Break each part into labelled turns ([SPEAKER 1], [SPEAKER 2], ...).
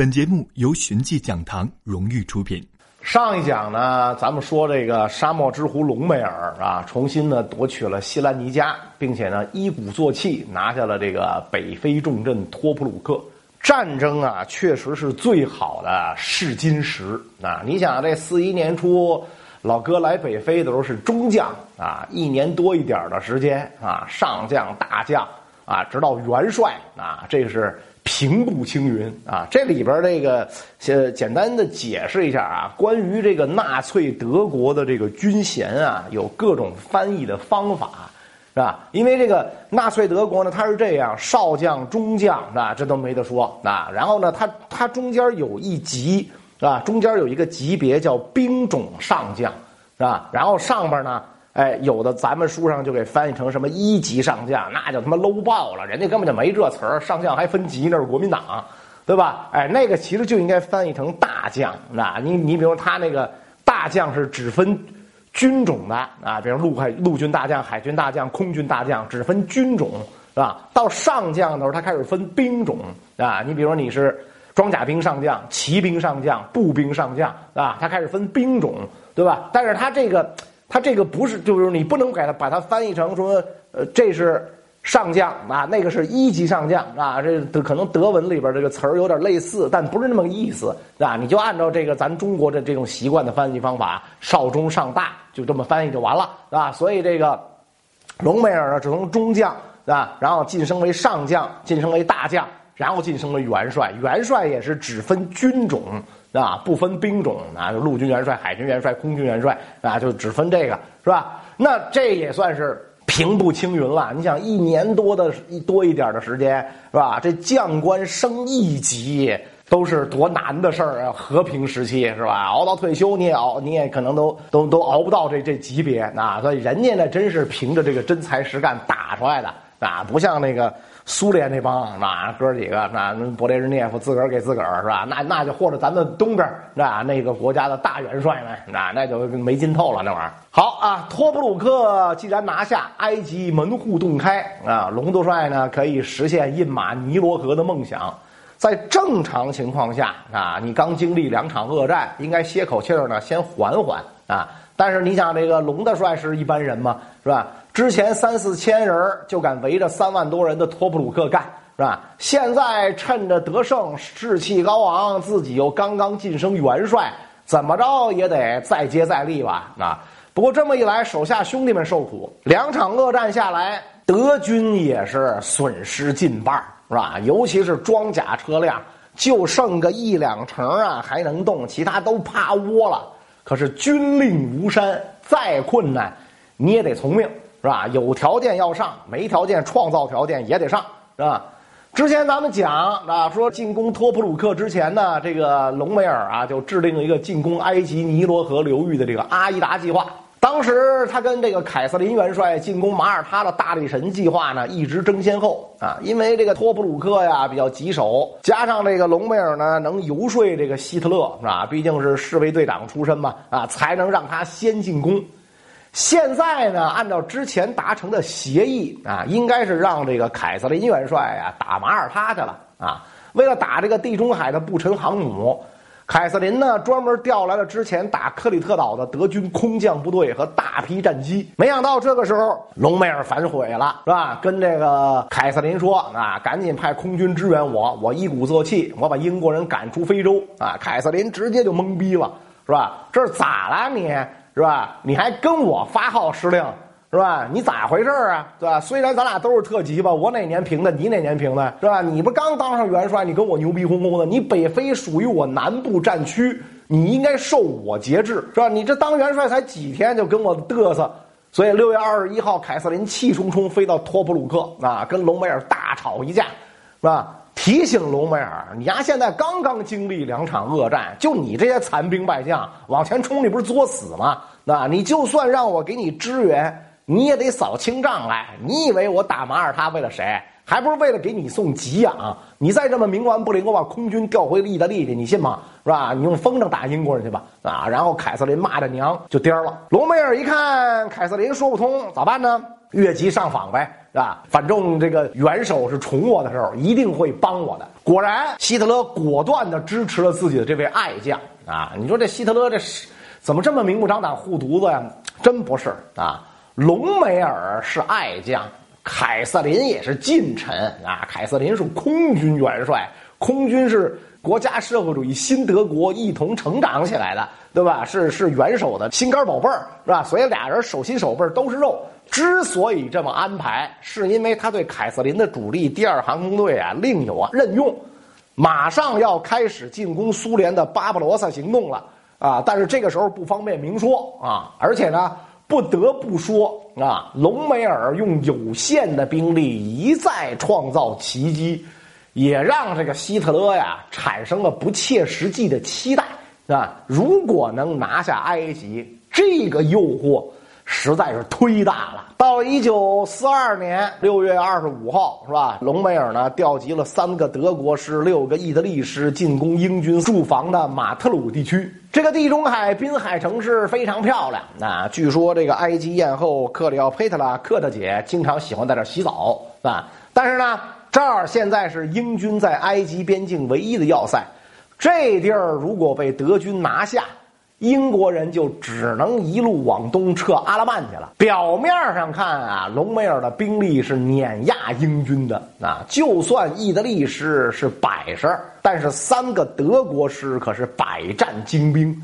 [SPEAKER 1] 本节目由寻迹讲堂荣誉出品。
[SPEAKER 2] 上一讲呢，咱们说这个沙漠之狐隆美尔啊，重新呢夺取了西兰尼加，并且呢一鼓作气拿下了这个北非重镇托普鲁克。战争啊，确实是最好的试金石啊！你想，这四一年初，老哥来北非的时候是中将啊，一年多一点的时间啊，上将、大将啊，直到元帅啊，这是。平步青云啊！这里边这个，呃，简单的解释一下啊，关于这个纳粹德国的这个军衔啊，有各种翻译的方法，是吧？因为这个纳粹德国呢，它是这样，少将、中将啊，这都没得说啊。然后呢，它它中间有一级，是吧？中间有一个级别叫兵种上将，是吧？然后上边呢。哎，有的咱们书上就给翻译成什么一级上将，那就他妈 low 爆了，人家根本就没这词儿，上将还分级，那是国民党，对吧？哎，那个其实就应该翻译成大将，那你你比如他那个大将是只分军种的啊，比如陆海陆军大将、海军大将、空军大将，只分军种，是吧？到上将的时候，他开始分兵种啊，你比如你是装甲兵上将、骑兵上将、步兵上将，啊，他开始分兵种，对吧？但是他这个。他这个不是，就是你不能给他把它翻译成说，呃，这是上将啊，那个是一级上将啊，这可能德文里边这个词儿有点类似，但不是那么个意思啊。你就按照这个咱中国的这种习惯的翻译方法，少中上大，就这么翻译就完了啊。所以这个隆美尔呢，只从中将啊，然后晋升为上将，晋升为大将，然后晋升为元帅。元帅也是只分军种。啊，不分兵种啊，陆军元帅、海军元帅、空军元帅啊，就只分这个是吧？那这也算是平步青云了。你想，一年多的多一点的时间是吧？这将官升一级都是多难的事儿啊！和平时期是吧？熬到退休你也熬，你也可能都都都熬不到这这级别啊！所以人家呢，真是凭着这个真才实干打出来的啊，不像那个。苏联那帮那哥几个，那勃列日涅夫自个儿给自个儿是吧？那那就或者咱们东边那那个国家的大元帅们，那那就没劲透了那玩意儿。好啊，托布鲁克既然拿下，埃及门户洞开啊，隆多帅呢可以实现印马尼罗河的梦想。在正常情况下啊，你刚经历两场恶战，应该歇口气儿呢，先缓缓啊。但是你想，这个龙大帅是一般人吗？是吧？之前三四千人就敢围着三万多人的托普鲁克干，是吧？现在趁着得胜，士气高昂，自己又刚刚晋升元帅，怎么着也得再接再厉吧？啊！不过这么一来，手下兄弟们受苦，两场恶战下来，德军也是损失近半，是吧？尤其是装甲车辆，就剩个一两成啊还能动，其他都趴窝了。可是军令如山，再困难，你也得从命。是吧？有条件要上，没条件创造条件也得上，是吧？之前咱们讲啊，说进攻托普鲁克之前呢，这个隆美尔啊就制定了一个进攻埃及尼罗河流域的这个阿依达计划。当时他跟这个凯瑟琳元帅进攻马耳他的大力神计划呢一直争先后啊，因为这个托普鲁克呀比较棘手，加上这个隆美尔呢能游说这个希特勒是吧？毕竟是侍卫队长出身嘛啊，才能让他先进攻。现在呢，按照之前达成的协议啊，应该是让这个凯瑟琳元帅啊打马耳他去了啊。为了打这个地中海的不沉航母，凯瑟琳呢专门调来了之前打克里特岛的德军空降部队和大批战机。没想到这个时候隆美尔反悔了，是吧？跟这个凯瑟琳说啊，赶紧派空军支援我，我一鼓作气，我把英国人赶出非洲啊。凯瑟琳直接就懵逼了，是吧？这是咋了你？是吧？你还跟我发号施令，是吧？你咋回事啊？对吧？虽然咱俩都是特级吧，我哪年评的，你哪年评的，是吧？你不刚当上元帅，你跟我牛逼哄哄的。你北非属于我南部战区，你应该受我节制，是吧？你这当元帅才几天就跟我嘚瑟，所以六月二十一号，凯瑟琳气冲冲飞到托普鲁克啊，跟隆美尔大吵一架，是吧？提醒隆美尔，你丫现在刚刚经历两场恶战，就你这些残兵败将往前冲，你不是作死吗？那你就算让我给你支援，你也得扫清障碍。你以为我打马耳他为了谁？还不是为了给你送给养？你再这么冥顽不灵，我把空军调回意大利去，你信吗？是吧？你用风筝打英国人去吧！啊，然后凯瑟琳骂着娘就颠了。隆美尔一看凯瑟琳说不通，咋办呢？越级上访呗。是吧？反正这个元首是宠我的时候，一定会帮我的。果然，希特勒果断的支持了自己的这位爱将啊！你说这希特勒这是怎么这么明目张胆护犊子呀？真不是啊！隆美尔是爱将，凯瑟琳也是近臣啊！凯瑟琳是空军元帅，空军是国家社会主义新德国一同成长起来的，对吧？是是元首的心肝宝贝儿，是吧？所以俩人手心手背都是肉。之所以这么安排，是因为他对凯瑟琳的主力第二航空队啊另有任用，马上要开始进攻苏联的巴布罗萨行动了啊！但是这个时候不方便明说啊，而且呢，不得不说啊，隆美尔用有限的兵力一再创造奇迹，也让这个希特勒呀产生了不切实际的期待啊！如果能拿下埃及，这个诱惑。实在是忒大了。到了一九四二年六月二十五号，是吧？隆美尔呢调集了三个德国师、六个意大利师进攻英军驻防的马特鲁地区。这个地中海滨海城市非常漂亮。那据说这个埃及艳后克里奥佩特拉克特姐经常喜欢在这洗澡，啊。但是呢，这儿现在是英军在埃及边境唯一的要塞，这地儿如果被德军拿下。英国人就只能一路往东撤阿拉曼去了。表面上看啊，隆美尔的兵力是碾压英军的啊，就算意大利师是百十，但是三个德国师可是百战精兵。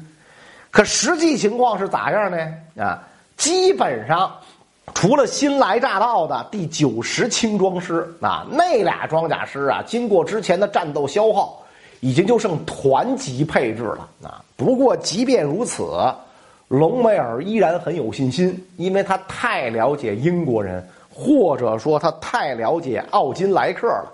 [SPEAKER 2] 可实际情况是咋样呢？啊，基本上除了新来乍到的第九十轻装师啊，那俩装甲师啊，经过之前的战斗消耗。已经就剩团级配置了啊！不过即便如此，隆美尔依然很有信心，因为他太了解英国人，或者说他太了解奥金莱克了。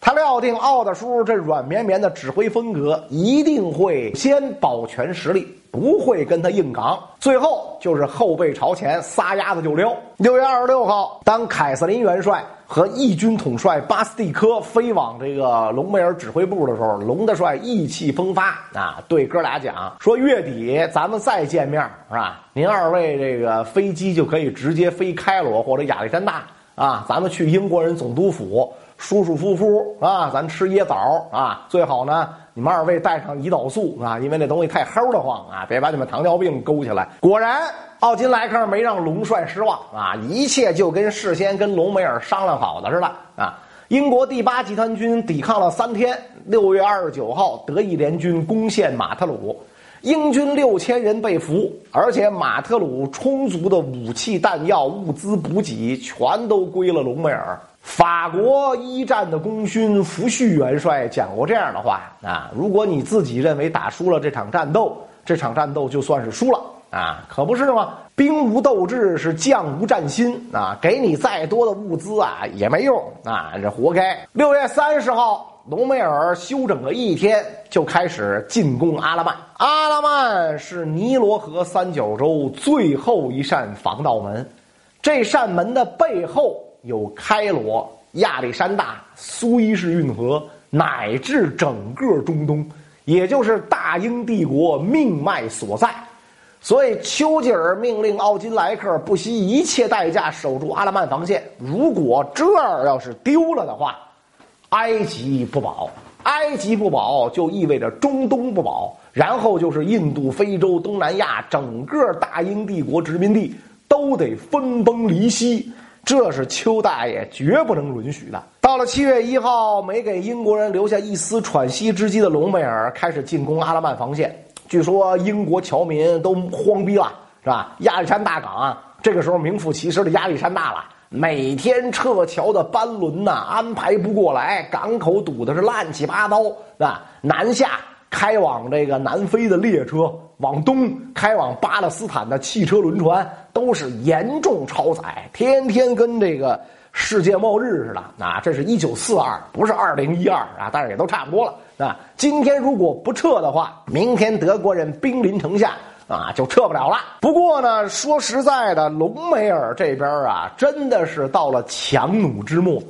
[SPEAKER 2] 他料定奥大叔这软绵绵的指挥风格一定会先保全实力，不会跟他硬刚，最后就是后背朝前撒丫子就溜。六月二十六号，当凯瑟琳元帅。和义军统帅巴斯蒂科飞往这个隆美尔指挥部的时候，隆大帅意气风发啊，对哥俩讲说：“月底咱们再见面是吧？您二位这个飞机就可以直接飞开罗或者亚历山大啊，咱们去英国人总督府舒舒服服啊，咱吃椰枣啊，最好呢你们二位带上胰岛素啊，因为那东西太齁得慌啊，别把你们糖尿病勾起来。”果然。奥金莱克没让龙帅失望啊！一切就跟事先跟隆美尔商量好的似的啊！英国第八集团军抵抗了三天，六月二十九号，德意联军攻陷马特鲁，英军六千人被俘，而且马特鲁充足的武器弹药、物资补给全都归了隆美尔。法国一战的功勋福煦元帅讲过这样的话啊：如果你自己认为打输了这场战斗，这场战斗就算是输了。啊，可不是吗？兵无斗志是将无战心啊！给你再多的物资啊，也没用啊！这活该。六月三十号，隆美尔休整了一天，就开始进攻阿拉曼。阿拉曼是尼罗河三角洲最后一扇防盗门，这扇门的背后有开罗、亚历山大、苏伊士运河，乃至整个中东，也就是大英帝国命脉所在。所以，丘吉尔命令奥金莱克不惜一切代价守住阿拉曼防线。如果这儿要是丢了的话，埃及不保，埃及不保就意味着中东不保，然后就是印度、非洲、东南亚整个大英帝国殖民地都得分崩离析。这是邱大爷绝不能允许的。到了七月一号，没给英国人留下一丝喘息之机的隆美尔开始进攻阿拉曼防线。据说英国侨民都慌逼了，是吧？亚历山大港啊这个时候名副其实的亚历山大了，每天撤侨的班轮呐安排不过来，港口堵的是乱七八糟，是吧？南下开往这个南非的列车，往东开往巴勒斯坦的汽车轮船都是严重超载，天天跟这个世界末日似的。啊，这是一九四二，不是二零一二啊，但是也都差不多了。啊，今天如果不撤的话，明天德国人兵临城下啊，就撤不了了。不过呢，说实在的，隆美尔这边啊，真的是到了强弩之末。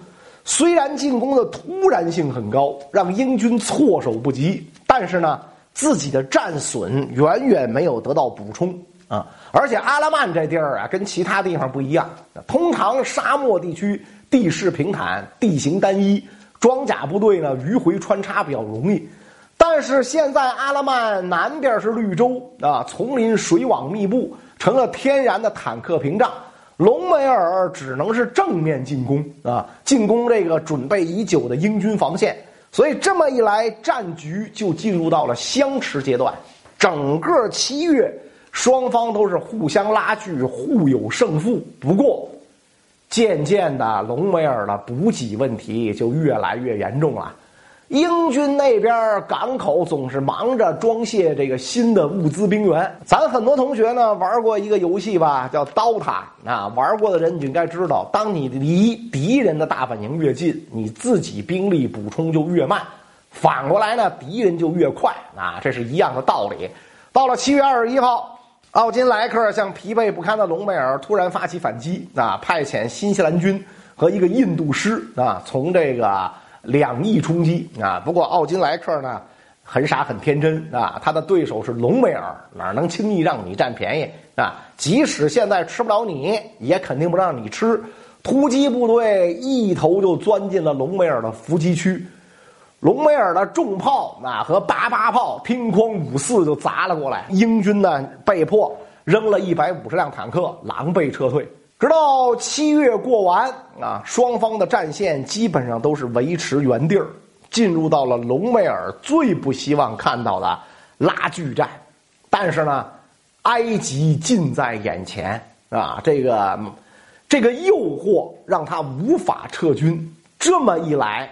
[SPEAKER 2] 虽然进攻的突然性很高，让英军措手不及，但是呢，自己的战损远远没有得到补充啊。而且阿拉曼这地儿啊，跟其他地方不一样，通常沙漠地区。地势平坦，地形单一，装甲部队呢迂回穿插比较容易。但是现在阿拉曼南边是绿洲啊，丛林水网密布，成了天然的坦克屏障。隆美尔只能是正面进攻啊，进攻这个准备已久的英军防线。所以这么一来，战局就进入到了相持阶段。整个七月，双方都是互相拉锯，互有胜负。不过，渐渐的，隆美尔的补给问题就越来越严重了。英军那边港口总是忙着装卸这个新的物资兵员。咱很多同学呢玩过一个游戏吧，叫《刀塔》啊，玩过的人你应该知道，当你离敌人的大本营越近，你自己兵力补充就越慢；反过来呢，敌人就越快啊，这是一样的道理。到了七月二十一号，奥金莱克向疲惫不堪的隆美尔突然发起反击啊，派遣新西兰军和一个印度师啊，从这个。两翼冲击啊！不过奥金莱克呢，很傻很天真啊。他的对手是隆美尔，哪能轻易让你占便宜啊？即使现在吃不了你，也肯定不让你吃。突击部队一头就钻进了隆美尔的伏击区，隆美尔的重炮啊和八八炮乒乓五四就砸了过来，英军呢被迫扔了一百五十辆坦克，狼狈撤退。直到七月过完啊，双方的战线基本上都是维持原地儿，进入到了隆美尔最不希望看到的拉锯战。但是呢，埃及近在眼前啊，这个这个诱惑让他无法撤军。这么一来，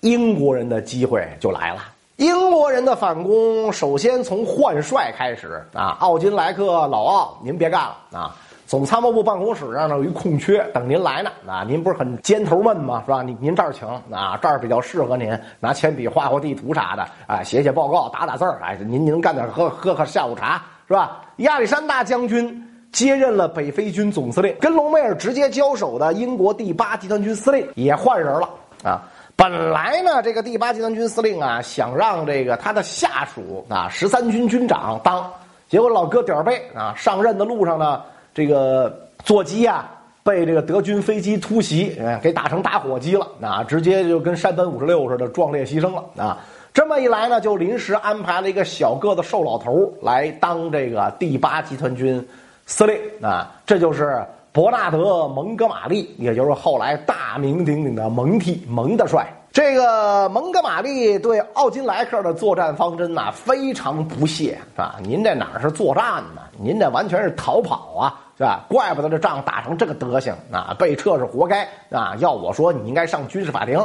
[SPEAKER 2] 英国人的机会就来了。英国人的反攻首先从换帅开始啊，奥金莱克老奥，您别干了啊。总参谋部办公室上有一空缺，等您来呢。啊，您不是很尖头闷吗？是吧？您您这儿请啊，这儿比较适合您拿铅笔画画地图啥的，啊，写写报告，打打字儿。哎，您您干点喝喝喝下午茶是吧？亚历山大将军接任了北非军总司令，跟隆美尔直接交手的英国第八集团军司令也换人了啊。本来呢，这个第八集团军司令啊，想让这个他的下属啊十三军军长当，结果老哥点儿背啊，上任的路上呢。这个座机啊，被这个德军飞机突袭，给打成打火机了，啊，直接就跟山本五十六似的壮烈牺牲了啊！这么一来呢，就临时安排了一个小个子瘦老头来当这个第八集团军司令啊，这就是伯纳德·蒙哥马利，也就是后来大名鼎鼎的蒙替蒙大帅。这个蒙哥马利对奥金莱克的作战方针呐非常不屑，是吧？您这哪是作战呢？您这完全是逃跑啊！是吧？怪不得这仗打成这个德行啊！被撤是活该啊！要我说，你应该上军事法庭，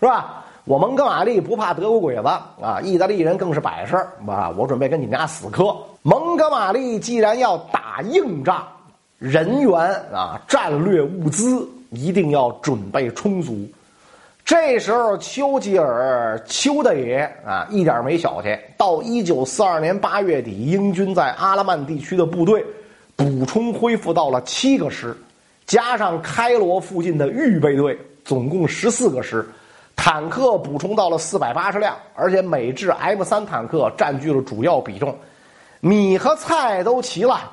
[SPEAKER 2] 是吧？我蒙哥马利不怕德国鬼子啊！意大利人更是摆设啊！我准备跟你们家死磕。蒙哥马利既然要打硬仗，人员啊、战略物资一定要准备充足。这时候，丘吉尔丘大爷啊，一点没小气。到一九四二年八月底，英军在阿拉曼地区的部队。补充恢复到了七个师，加上开罗附近的预备队，总共十四个师，坦克补充到了四百八十辆，而且美制 M 三坦克占据了主要比重，米和菜都齐了，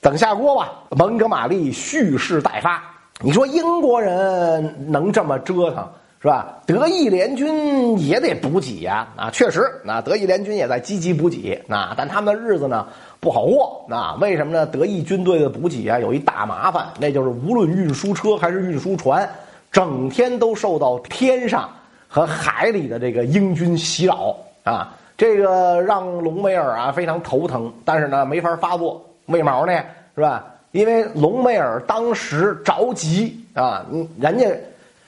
[SPEAKER 2] 等下锅吧。蒙哥马利蓄势待发，你说英国人能这么折腾是吧？德意联军也得补给呀，啊，确实，那德意联军也在积极补给，那但他们的日子呢？不好过，那为什么呢？德意军队的补给啊，有一大麻烦，那就是无论运输车还是运输船，整天都受到天上和海里的这个英军袭扰啊，这个让隆美尔啊非常头疼，但是呢没法发作，为毛呢？是吧？因为隆美尔当时着急啊，人家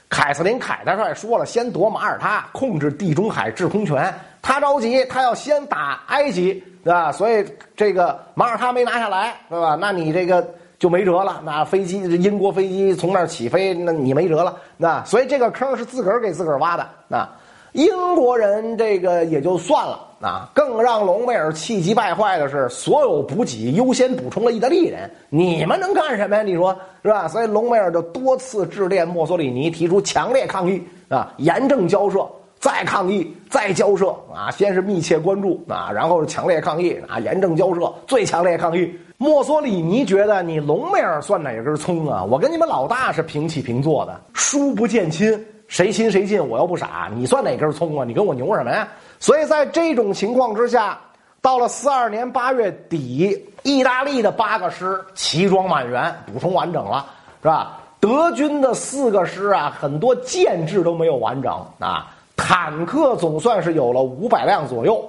[SPEAKER 2] 凯瑟琳凯大帅说了，先夺马耳他，控制地中海制空权，他着急，他要先打埃及。对吧？所以这个马耳他没拿下来，对吧？那你这个就没辙了。那飞机，英国飞机从那儿起飞，那你没辙了。那所以这个坑是自个儿给自个儿挖的。那英国人这个也就算了。啊，更让隆美尔气急败坏的是，所有补给优先补充了意大利人。你们能干什么呀？你说是吧？所以隆美尔就多次致电墨索里尼，提出强烈抗议啊，严正交涉。再抗议，再交涉啊！先是密切关注啊，然后是强烈抗议啊，严正交涉，最强烈抗议。墨索里尼觉得你隆美尔算哪根葱啊？我跟你们老大是平起平坐的，疏不见亲，谁亲谁近，我又不傻，你算哪根葱啊？你跟我牛什么呀？所以在这种情况之下，到了四二年八月底，意大利的八个师齐装满员，补充完整了，是吧？德军的四个师啊，很多建制都没有完整啊。坦克总算是有了五百辆左右，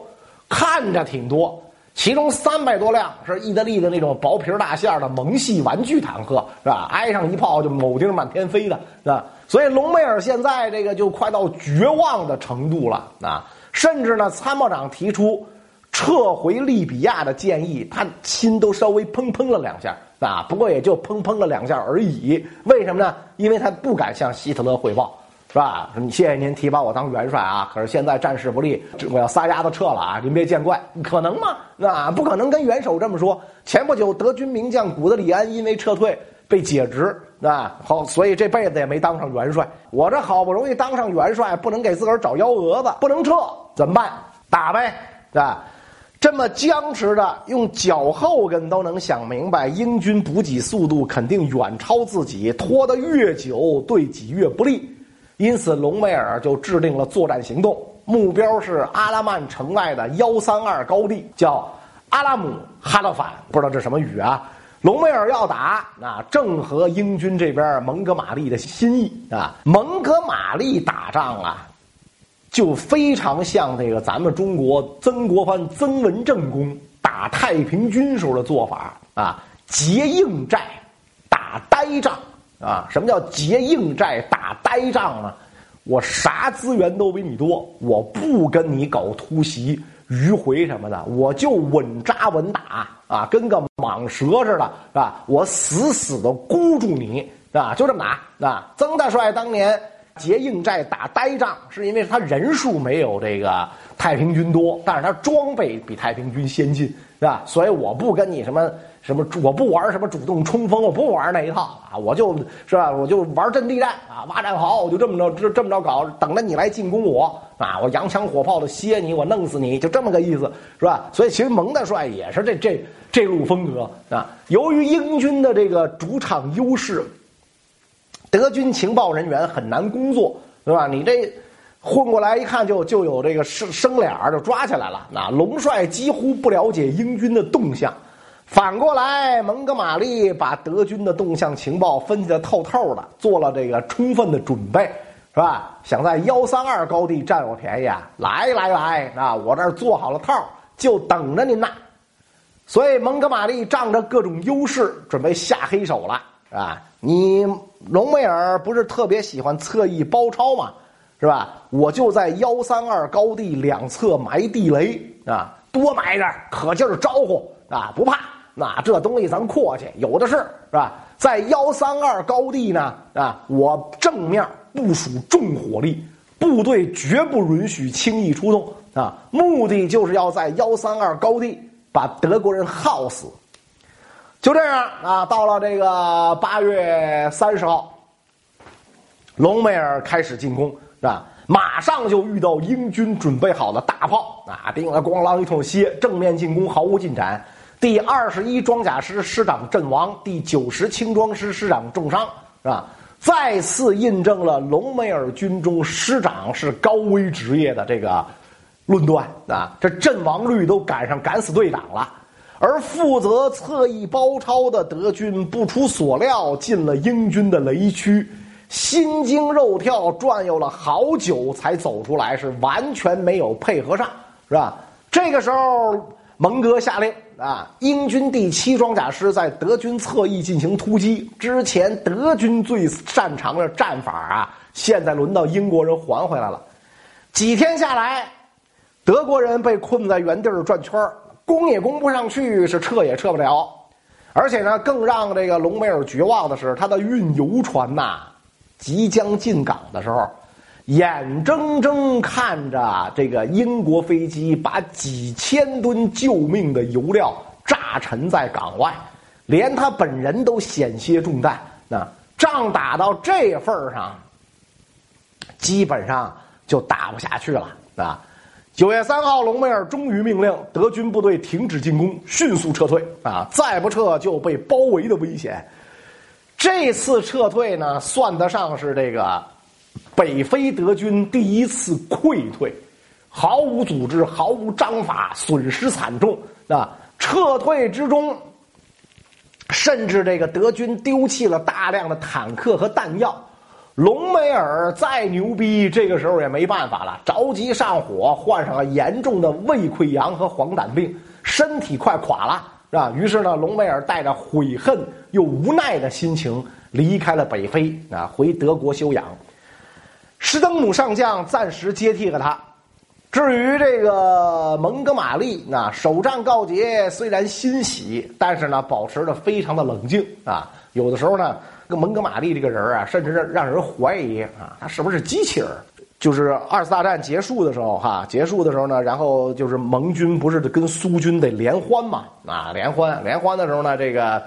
[SPEAKER 2] 看着挺多，其中三百多辆是意大利的那种薄皮大馅的萌系玩具坦克，是吧？挨上一炮就铆钉满天飞的，是吧？所以隆美尔现在这个就快到绝望的程度了啊！甚至呢，参谋长提出撤回利比亚的建议，他心都稍微砰砰了两下啊！不过也就砰砰了两下而已。为什么呢？因为他不敢向希特勒汇报。是吧？你谢谢您提拔我当元帅啊！可是现在战事不利，我要撒丫子撤了啊！您别见怪，可能吗？那不可能跟元首这么说。前不久，德军名将古德里安因为撤退被解职，啊，好，所以这辈子也没当上元帅。我这好不容易当上元帅，不能给自个儿找幺蛾子，不能撤，怎么办？打呗，是吧？这么僵持着，用脚后跟都能想明白，英军补给速度肯定远超自己，拖得越久，对己越不利。因此，隆美尔就制定了作战行动，目标是阿拉曼城外的幺三二高地，叫阿拉姆哈勒法，不知道这什么语啊？隆美尔要打，那正合英军这边蒙哥马利的心意啊。蒙哥马利打仗啊，就非常像那个咱们中国曾国藩、曾文正公打太平军时候的做法啊，结硬寨，打呆仗。啊，什么叫结硬寨打呆仗呢？我啥资源都比你多，我不跟你搞突袭、迂回什么的，我就稳扎稳打啊，跟个蟒蛇似的，是吧？我死死的箍住你，啊，就这么打。啊，曾大帅当年结硬寨打呆仗，是因为他人数没有这个太平军多，但是他装备比太平军先进，是吧？所以我不跟你什么。什么？我不玩什么主动冲锋，我不玩那一套啊！我就是吧，我就玩阵地战啊，挖战壕，我就这么着，这这么着搞，等着你来进攻我啊！我洋枪火炮的歇你，我弄死你，就这么个意思，是吧？所以其实蒙大帅也是这这这路风格啊。由于英军的这个主场优势，德军情报人员很难工作，对吧？你这混过来一看，就就有这个生生脸儿，就抓起来了。那龙帅几乎不了解英军的动向。反过来，蒙哥马利把德军的动向情报分析的透透的，做了这个充分的准备，是吧？想在幺三二高地占我便宜啊！来来来，啊，我这儿做好了套，就等着您呐。所以蒙哥马利仗着各种优势，准备下黑手了，是吧？你隆美尔不是特别喜欢侧翼包抄吗？是吧？我就在幺三二高地两侧埋地雷啊，多埋点，可劲儿招呼啊，不怕。那这东西咱阔去，有的是，是吧？在幺三二高地呢，啊，我正面部署重火力，部队绝不允许轻易出动啊！目的就是要在幺三二高地把德国人耗死。就这样啊，到了这个八月三十号，隆美尔开始进攻，是吧？马上就遇到英军准备好的大炮啊，叮了咣啷一通歇，正面进攻毫无进展。第二十一装甲师师长阵亡，第九十轻装师师长重伤，是吧？再次印证了隆美尔军中师长是高危职业的这个论断啊！这阵亡率都赶上敢死队长了。而负责侧翼包抄的德军不出所料进了英军的雷区，心惊肉跳，转悠了好久才走出来，是完全没有配合上，是吧？这个时候。蒙哥下令啊，英军第七装甲师在德军侧翼进行突击。之前德军最擅长的战法啊，现在轮到英国人还回来了。几天下来，德国人被困在原地儿转圈儿，攻也攻不上去，是撤也撤不了。而且呢，更让这个隆美尔绝望的是，他的运油船呐，即将进港的时候。眼睁睁看着这个英国飞机把几千吨救命的油料炸沉在港外，连他本人都险些中弹。那仗打到这份上，基本上就打不下去了啊。九月三号，隆美尔终于命令德军部队停止进攻，迅速撤退啊！再不撤就被包围的危险。这次撤退呢，算得上是这个北非德军第一次溃退，毫无组织，毫无章法，损失惨重啊！撤退之中，甚至这个德军丢弃了大量的坦克和弹药。隆美尔再牛逼，这个时候也没办法了，着急上火，患上了严重的胃溃疡和黄疸病，身体快垮了，是吧？于是呢，隆美尔带着悔恨又无奈的心情离开了北非，啊，回德国休养。施登姆上将暂时接替了他。至于这个蒙哥马利，那首战告捷，虽然欣喜，但是呢，保持的非常的冷静啊。有的时候呢。跟蒙哥马利这个人啊，甚至让让人怀疑啊，他是不是机器人？就是二次大战结束的时候，哈，结束的时候呢，然后就是盟军不是跟苏军得联欢嘛？啊，联欢联欢的时候呢，这个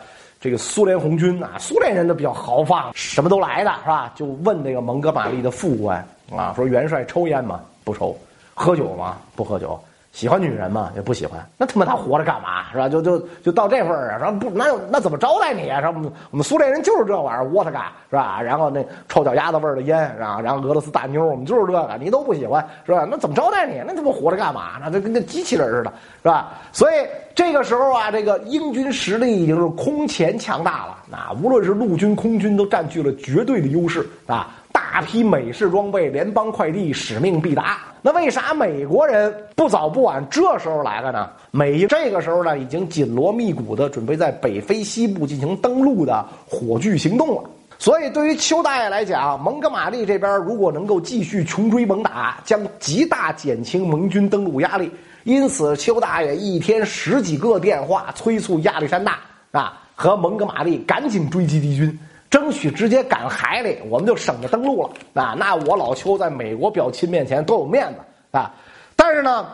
[SPEAKER 2] 这个苏联红军啊，苏联人都比较豪放，什么都来的是吧？就问那个蒙哥马利的副官啊，说元帅抽烟吗？不抽，喝酒吗？不喝酒。喜欢女人吗？也不喜欢。那他妈他活着干嘛？是吧？就就就到这份儿啊！然后不，那那怎么招待你啊？什么我们苏联人就是这玩意儿，沃特嘎是吧？然后那臭脚丫子味儿的烟，是吧，然后俄罗斯大妞，我们就是这个，你都不喜欢是吧？那怎么招待你？那他妈活着干嘛？那就跟那机器人似的，是吧？所以这个时候啊，这个英军实力已经是空前强大了。那无论是陆军、空军都占据了绝对的优势啊。大批美式装备，联邦快递使命必达。那为啥美国人不早不晚这时候来了呢？美这个时候呢，已经紧锣密鼓的准备在北非西部进行登陆的火炬行动了。所以，对于邱大爷来讲，蒙哥马利这边如果能够继续穷追猛打，将极大减轻盟军登陆压力。因此，邱大爷一天十几个电话催促亚历山大啊和蒙哥马利赶紧追击敌军。争取直接赶海里，我们就省着登陆了啊！那我老邱在美国表亲面前多有面子啊！但是呢，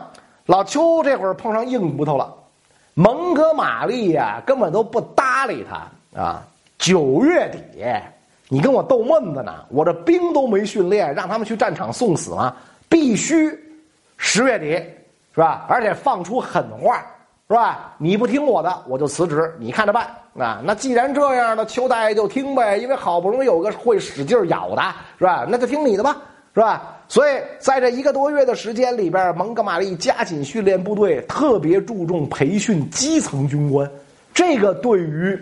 [SPEAKER 2] 老邱这会儿碰上硬骨头了，蒙哥马利呀根本都不搭理他啊！九月底，你跟我逗闷子呢？我这兵都没训练，让他们去战场送死吗？必须十月底，是吧？而且放出狠话。是吧？你不听我的，我就辞职，你看着办啊！那既然这样，呢邱大爷就听呗，因为好不容易有个会使劲咬的，是吧？那就听你的吧，是吧？所以在这一个多月的时间里边，蒙哥马利加紧训练部队，特别注重培训基层军官，这个对于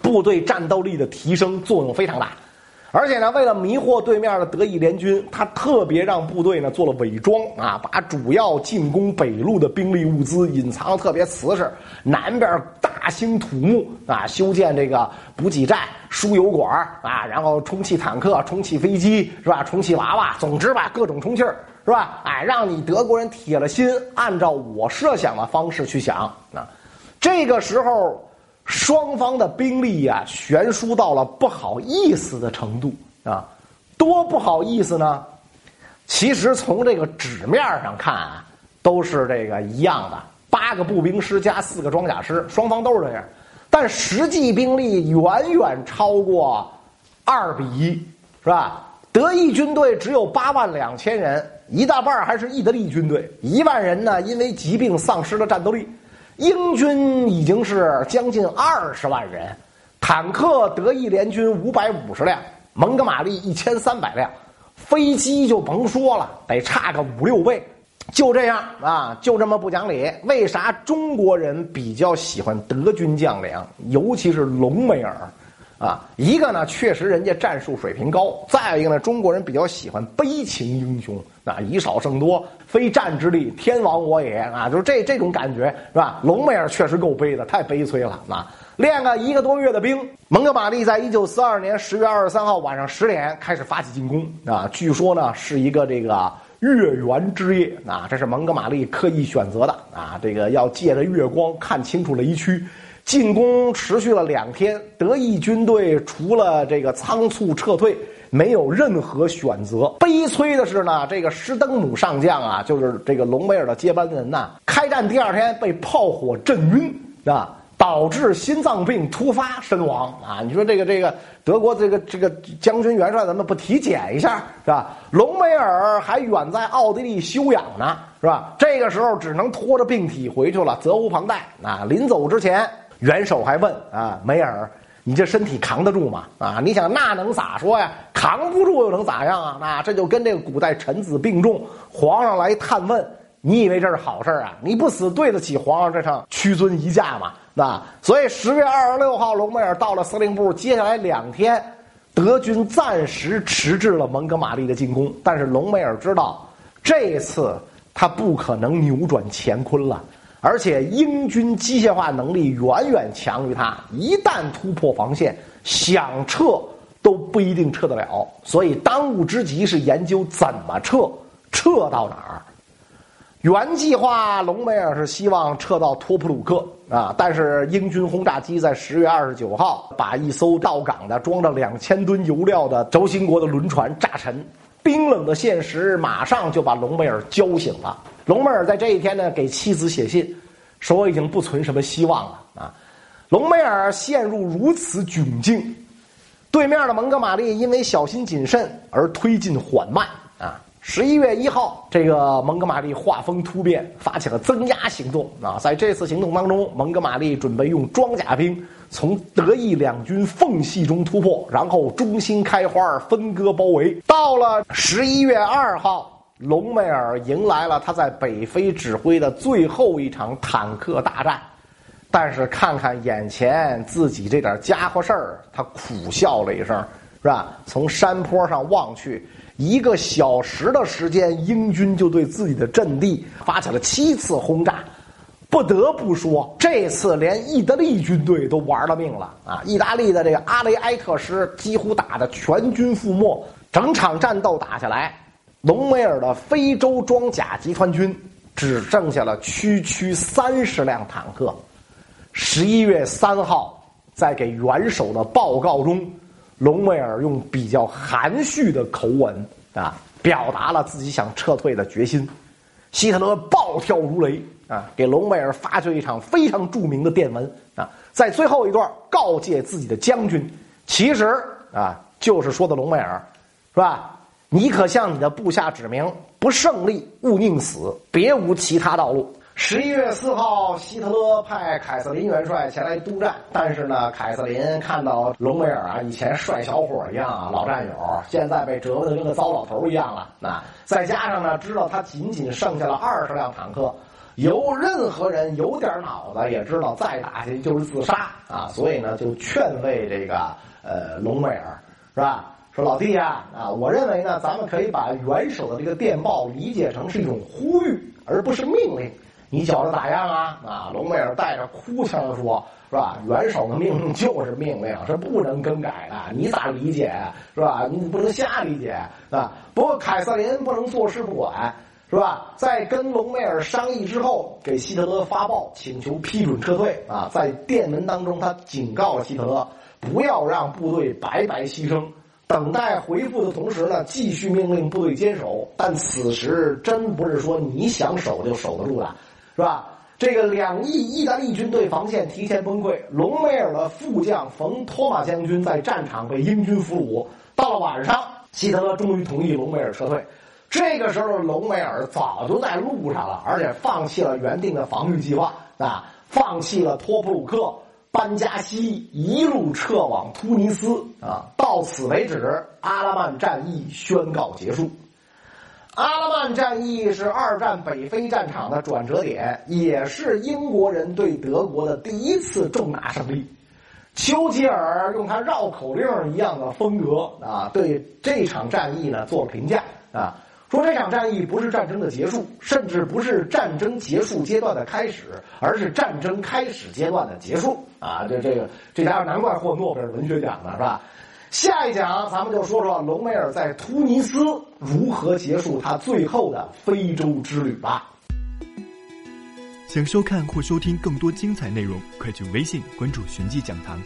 [SPEAKER 2] 部队战斗力的提升作用非常大。而且呢，为了迷惑对面的德意联军，他特别让部队呢做了伪装啊，把主要进攻北路的兵力物资隐藏特别瓷实，南边大兴土木啊，修建这个补给站、输油管啊，然后充气坦克、充气飞机是吧？充气娃娃，总之吧，各种充气儿是吧？哎，让你德国人铁了心按照我设想的方式去想啊，这个时候。双方的兵力呀悬殊到了不好意思的程度啊，多不好意思呢？其实从这个纸面上看啊，都是这个一样的，八个步兵师加四个装甲师，双方都是这样。但实际兵力远远超过二比一，是吧？德意军队只有八万两千人，一大半还是意大利军队，一万人呢因为疾病丧失了战斗力。英军已经是将近二十万人，坦克德意联军五百五十辆，蒙哥马利一千三百辆，飞机就甭说了，得差个五六倍。就这样啊，就这么不讲理。为啥中国人比较喜欢德军将领，尤其是隆美尔？啊，一个呢，确实人家战术水平高；再一个呢，中国人比较喜欢悲情英雄，啊，以少胜多，非战之力，天亡我也啊，就是这这种感觉是吧？隆美尔确实够悲的，太悲催了啊！练个一个多月的兵，蒙哥马利在一九四二年十月二十三号晚上十点开始发起进攻啊，据说呢是一个这个月圆之夜啊，这是蒙哥马利刻意选择的啊，这个要借着月光看清楚雷区。进攻持续了两天，德意军队除了这个仓促撤退，没有任何选择。悲催的是呢，这个施登姆上将啊，就是这个隆美尔的接班人呐，开战第二天被炮火震晕啊，导致心脏病突发身亡啊！你说这个这个德国这个这个将军元帅怎么不体检一下是吧？隆美尔还远在奥地利休养呢是吧？这个时候只能拖着病体回去了，责无旁贷啊！临走之前，元首还问啊梅尔。你这身体扛得住吗？啊，你想那能咋说呀？扛不住又能咋样啊？那这就跟这个古代臣子病重，皇上来探问，你以为这是好事啊？你不死对得起皇上这场屈尊一驾吗？那所以十月二十六号，隆美尔到了司令部，接下来两天，德军暂时迟滞了蒙哥马利的进攻，但是隆美尔知道，这次他不可能扭转乾坤了。而且英军机械化能力远远强于他，一旦突破防线，想撤都不一定撤得了。所以当务之急是研究怎么撤，撤到哪儿。原计划隆美尔是希望撤到托普鲁克啊，但是英军轰炸机在十月二十九号把一艘到港的装着两千吨油料的轴心国的轮船炸沉，冰冷的现实马上就把隆美尔浇醒了。隆美尔在这一天呢，给妻子写信，说我已经不存什么希望了啊。隆美尔陷入如此窘境，对面的蒙哥马利因为小心谨慎而推进缓慢啊。十一月一号，这个蒙哥马利画风突变，发起了增压行动啊。在这次行动当中，蒙哥马利准备用装甲兵从德意两军缝隙中突破，然后中心开花，分割包围。到了十一月二号。隆美尔迎来了他在北非指挥的最后一场坦克大战，但是看看眼前自己这点家伙事儿，他苦笑了一声，是吧？从山坡上望去，一个小时的时间，英军就对自己的阵地发起了七次轰炸。不得不说，这次连意大利军队都玩了命了啊！意大利的这个阿雷埃特师几乎打得全军覆没，整场战斗打下来。隆美尔的非洲装甲集团军只剩下了区区三十辆坦克。十一月三号，在给元首的报告中，隆美尔用比较含蓄的口吻啊，表达了自己想撤退的决心。希特勒暴跳如雷啊，给隆美尔发去一场非常著名的电文啊，在最后一段告诫自己的将军，其实啊，就是说的隆美尔，是吧？你可向你的部下指明，不胜利勿宁死，别无其他道路。十一月四号，希特勒派凯瑟琳元帅前来督战，但是呢，凯瑟琳看到隆美尔啊，以前帅小伙一样啊，老战友，现在被折磨的跟个糟老头一样了。那再加上呢，知道他仅仅剩下了二十辆坦克，有任何人有点脑子也知道再打下去就是自杀啊，所以呢，就劝慰这个呃隆美尔，是吧？说老弟呀，啊，我认为呢，咱们可以把元首的这个电报理解成是一种呼吁，而不是命令。你觉得咋样啊？啊，隆美尔带着哭腔说，是吧？元首的命令就是命令，是不能更改的。你咋理解？是吧？你不能瞎理解啊。不过凯瑟琳不能坐视不管，是吧？在跟隆美尔商议之后，给希特勒发报请求批准撤退啊。在电文当中，他警告希特勒，不要让部队白白牺牲。等待回复的同时呢，继续命令部队坚守。但此时真不是说你想守就守得住的，是吧？这个两翼意大利军队防线提前崩溃，隆美尔的副将冯托马将军在战场被英军俘虏。到了晚上，希特勒终于同意隆美尔撤退。这个时候，隆美尔早就在路上了，而且放弃了原定的防御计划啊，放弃了托普鲁克。班加西一路撤往突尼斯啊，到此为止，阿拉曼战役宣告结束。阿拉曼战役是二战北非战场的转折点，也是英国人对德国的第一次重大胜利。丘吉尔用他绕口令一样的风格啊，对这场战役呢做了评价啊。说这场战役不是战争的结束，甚至不是战争结束阶段的开始，而是战争开始阶段的结束啊！这这个这家伙难怪获诺贝尔文学奖呢，是吧？下一讲咱们就说说隆美尔在突尼斯如何结束他最后的非洲之旅吧。
[SPEAKER 1] 想收看或收听更多精彩内容，快去微信关注“寻迹讲堂”。